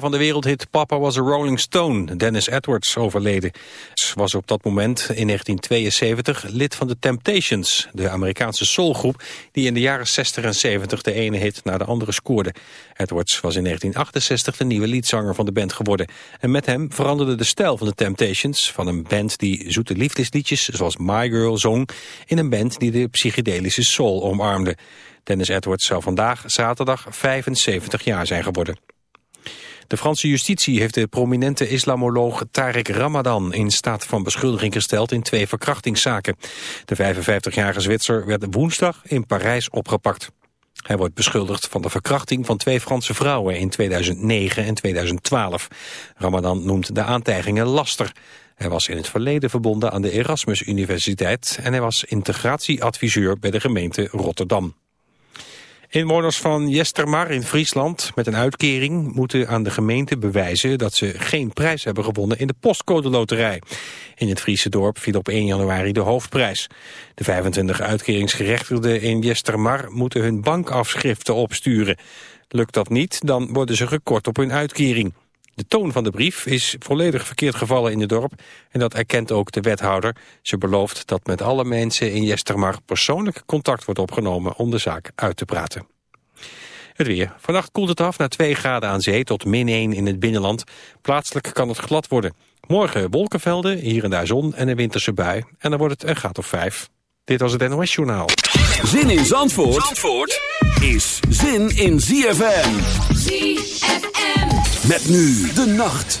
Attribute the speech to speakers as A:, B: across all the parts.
A: van de wereldhit Papa was a Rolling Stone, Dennis Edwards, overleden. was op dat moment in 1972 lid van de Temptations, de Amerikaanse soulgroep die in de jaren 60 en 70 de ene hit naar de andere scoorde. Edwards was in 1968 de nieuwe liedzanger van de band geworden. En met hem veranderde de stijl van de Temptations, van een band die zoete liefdesliedjes zoals My Girl zong, in een band die de psychedelische soul omarmde. Dennis Edwards zou vandaag, zaterdag, 75 jaar zijn geworden. De Franse justitie heeft de prominente islamoloog Tarek Ramadan in staat van beschuldiging gesteld in twee verkrachtingszaken. De 55-jarige Zwitser werd woensdag in Parijs opgepakt. Hij wordt beschuldigd van de verkrachting van twee Franse vrouwen in 2009 en 2012. Ramadan noemt de aantijgingen laster. Hij was in het verleden verbonden aan de Erasmus Universiteit en hij was integratieadviseur bij de gemeente Rotterdam. Inwoners van Jestermar in Friesland met een uitkering moeten aan de gemeente bewijzen dat ze geen prijs hebben gewonnen in de postcode loterij. In het Friese dorp viel op 1 januari de hoofdprijs. De 25 uitkeringsgerechtigden in Jestermar moeten hun bankafschriften opsturen. Lukt dat niet, dan worden ze gekort op hun uitkering. De toon van de brief is volledig verkeerd gevallen in het dorp en dat erkent ook de wethouder. Ze belooft dat met alle mensen in Jestermar persoonlijk contact wordt opgenomen om de zaak uit te praten. Het weer. Vannacht koelt het af naar 2 graden aan zee tot min 1 in het binnenland. Plaatselijk kan het glad worden. Morgen wolkenvelden, hier en daar zon en een winterse bui. En dan wordt het een graad of 5. Dit was het NOS Journaal.
B: Zin in Zandvoort, Zandvoort is zin in ZFM.
C: ZFM.
B: Met nu de nacht.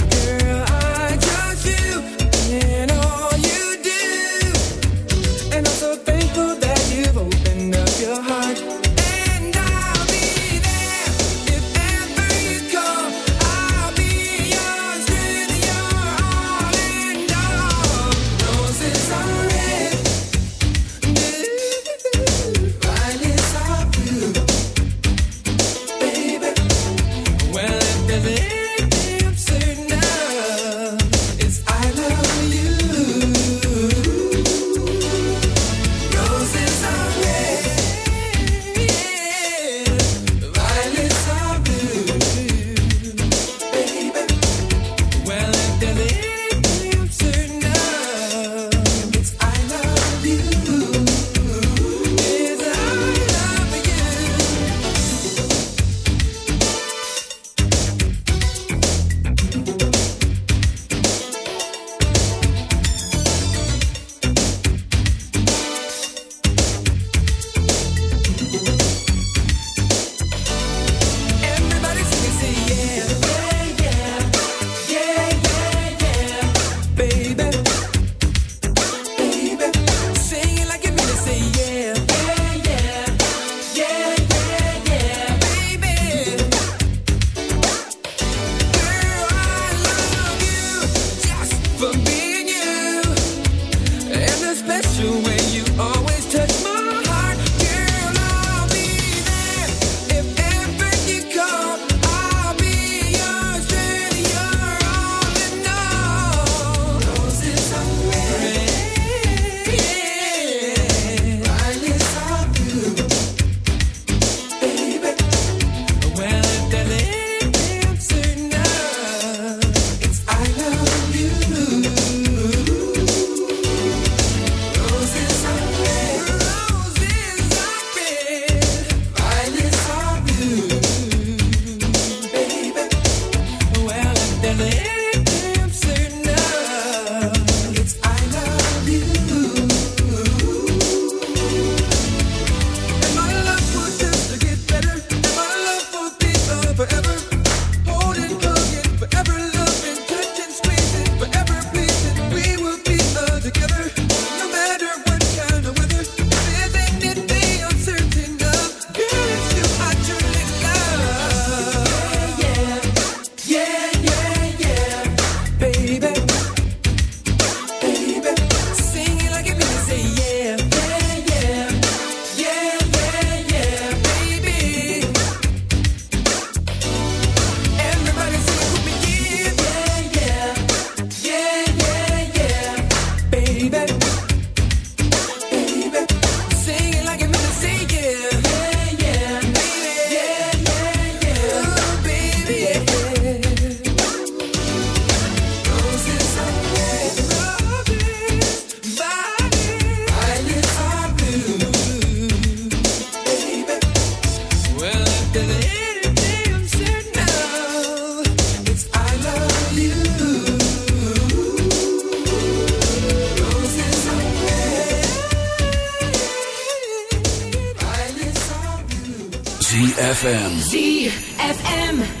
D: ZFM.
E: ZFM.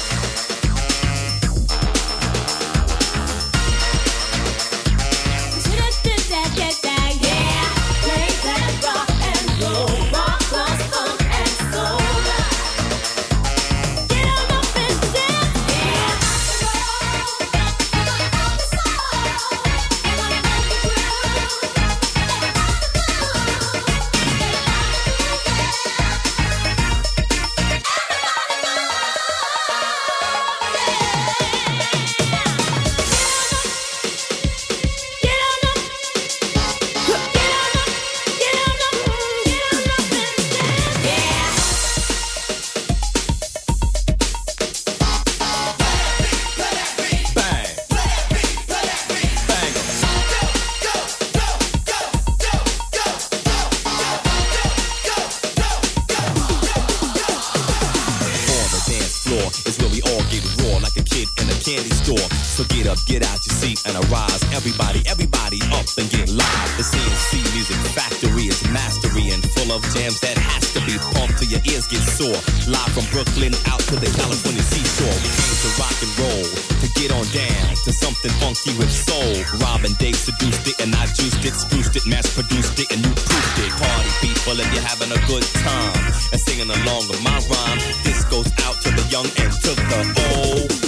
F: Along with my rhyme, this goes out to the young and to the old.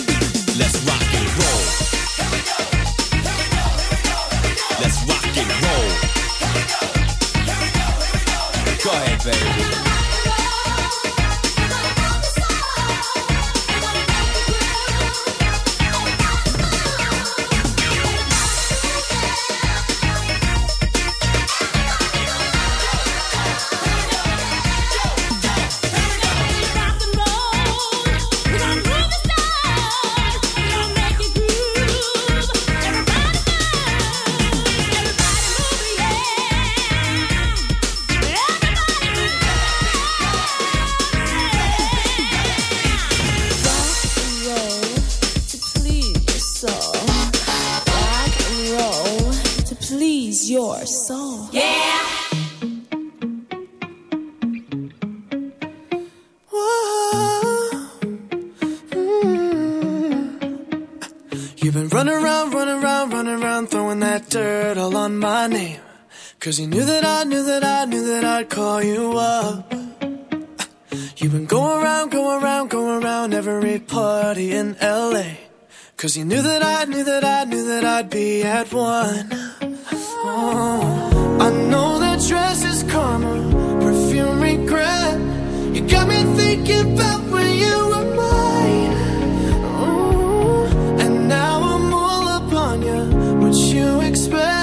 G: Cause you knew that I knew that I knew that I'd call you up. You've been going around, going around, going around every party in LA. Cause you knew that I knew that I knew that I'd be at one. Oh, I know that dress is karma, perfume regret. You got me thinking about when you were mine. And now I'm all up on. What you expect?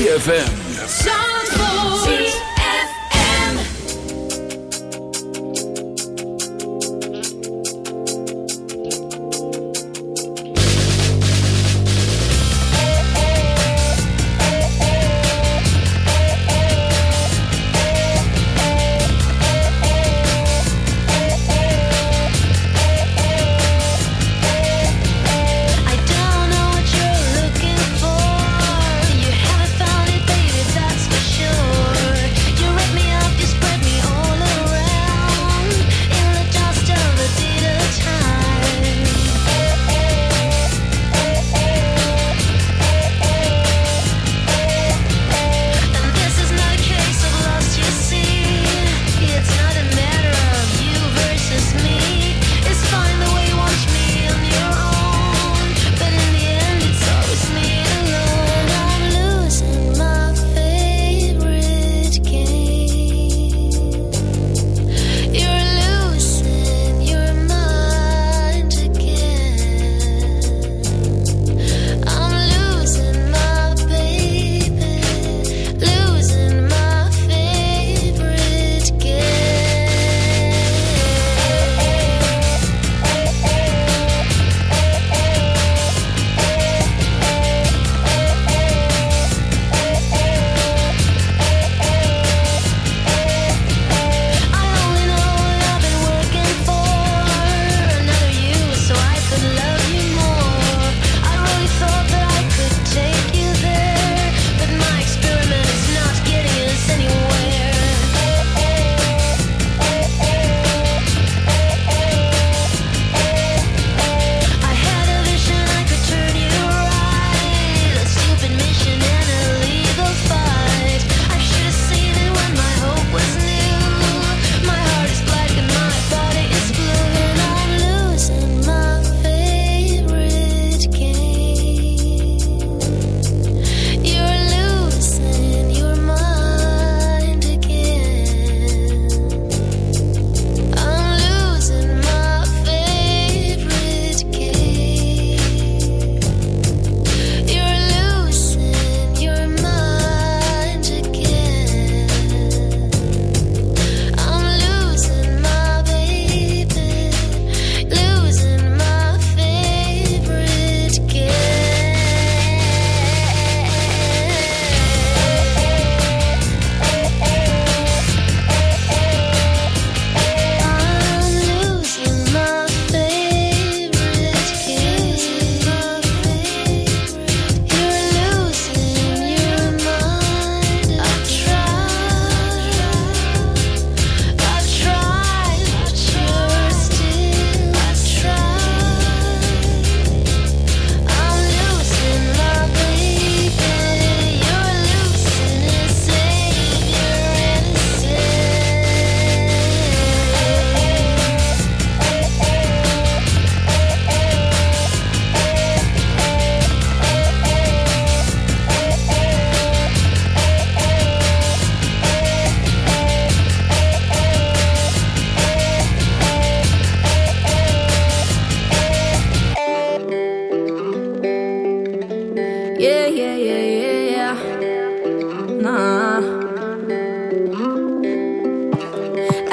B: ZFM.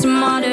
B: smarter.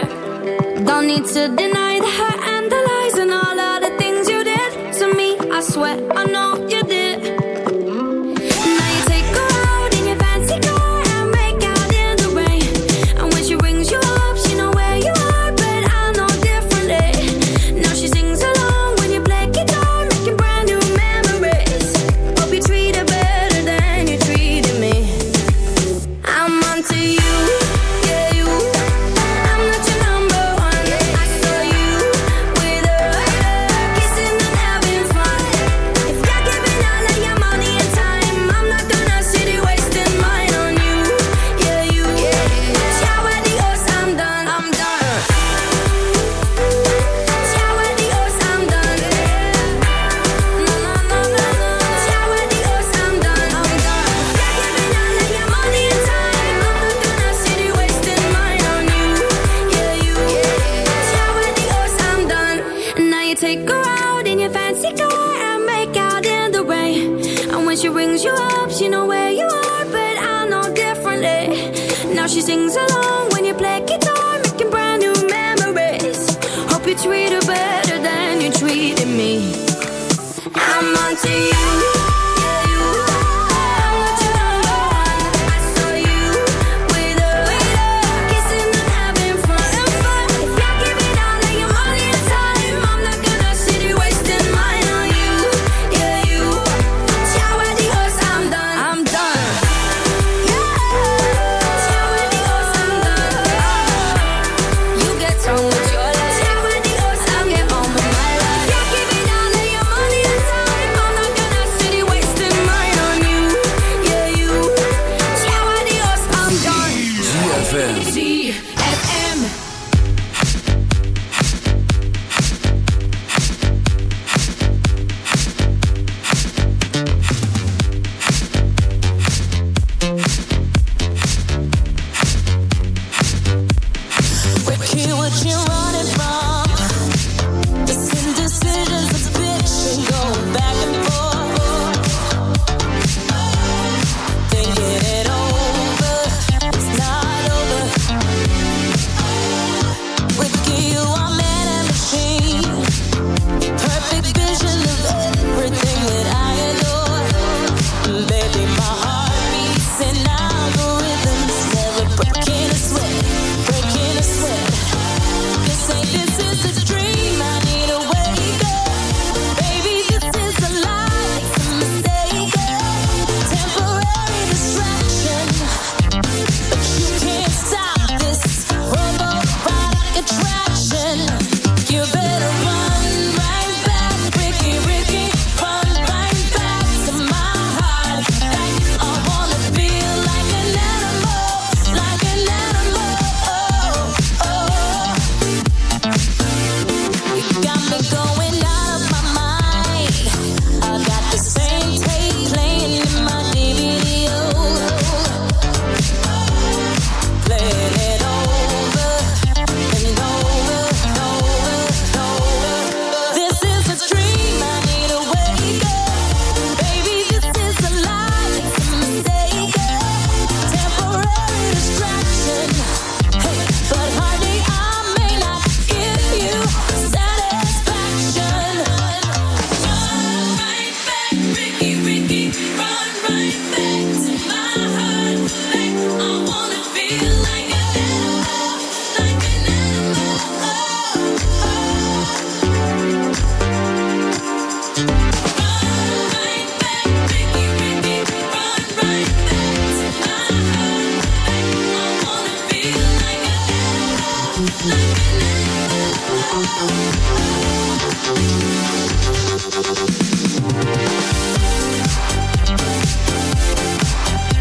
H: Thank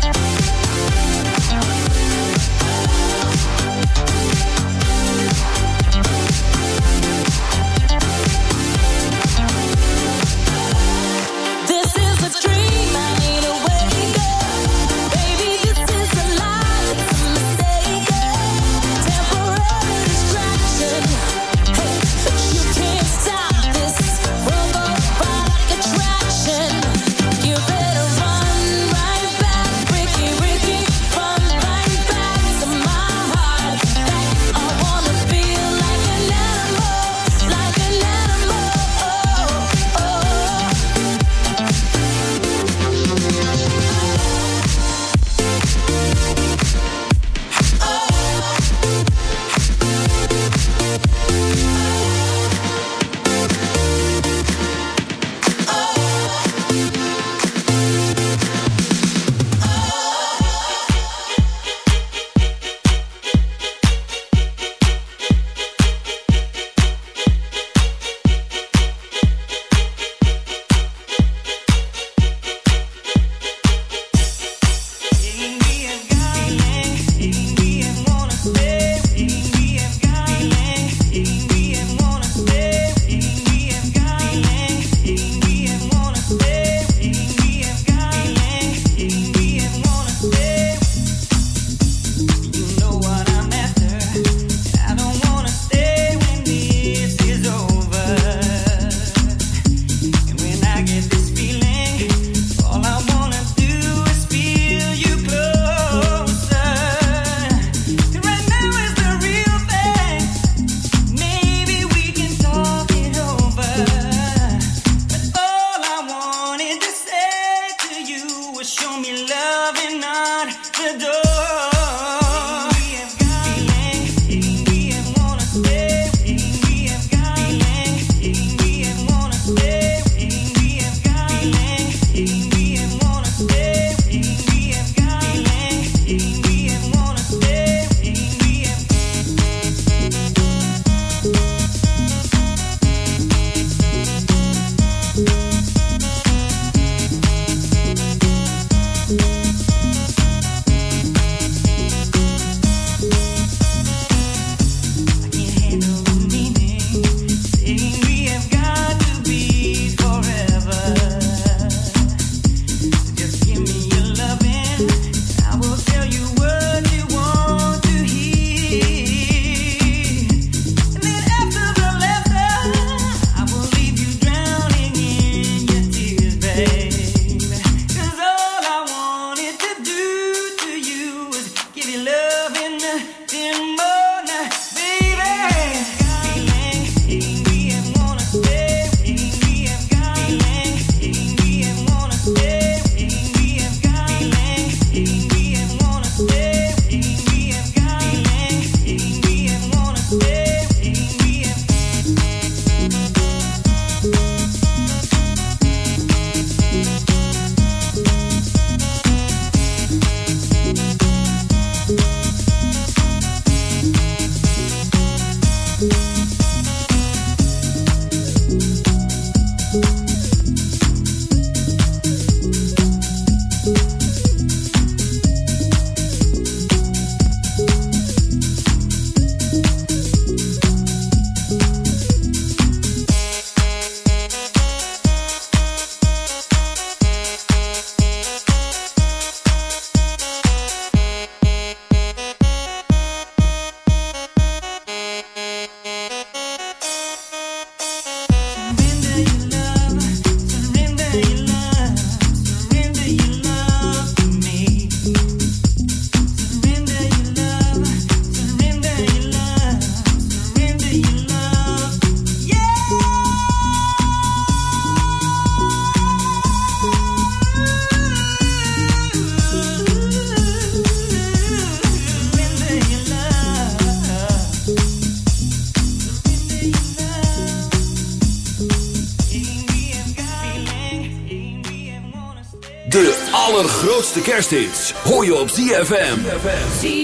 H: hoor je op ZFM.
C: ZFM.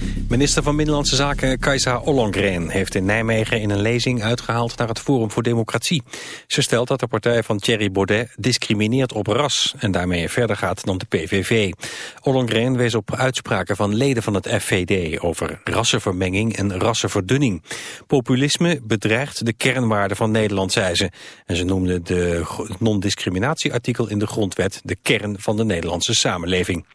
A: Minister van Binnenlandse Zaken Kajsa Ollongren heeft in Nijmegen in een lezing uitgehaald naar het Forum voor Democratie. Ze stelt dat de partij van Thierry Baudet discrimineert op ras en daarmee verder gaat dan de PVV. Ollongren wees op uitspraken van leden van het FVD over rassenvermenging en rassenverdunning. Populisme bedreigt de kernwaarden van Nederland, zei ze. En ze noemde de non-discriminatieartikel in de grondwet de kern van de Nederlandse samenleving.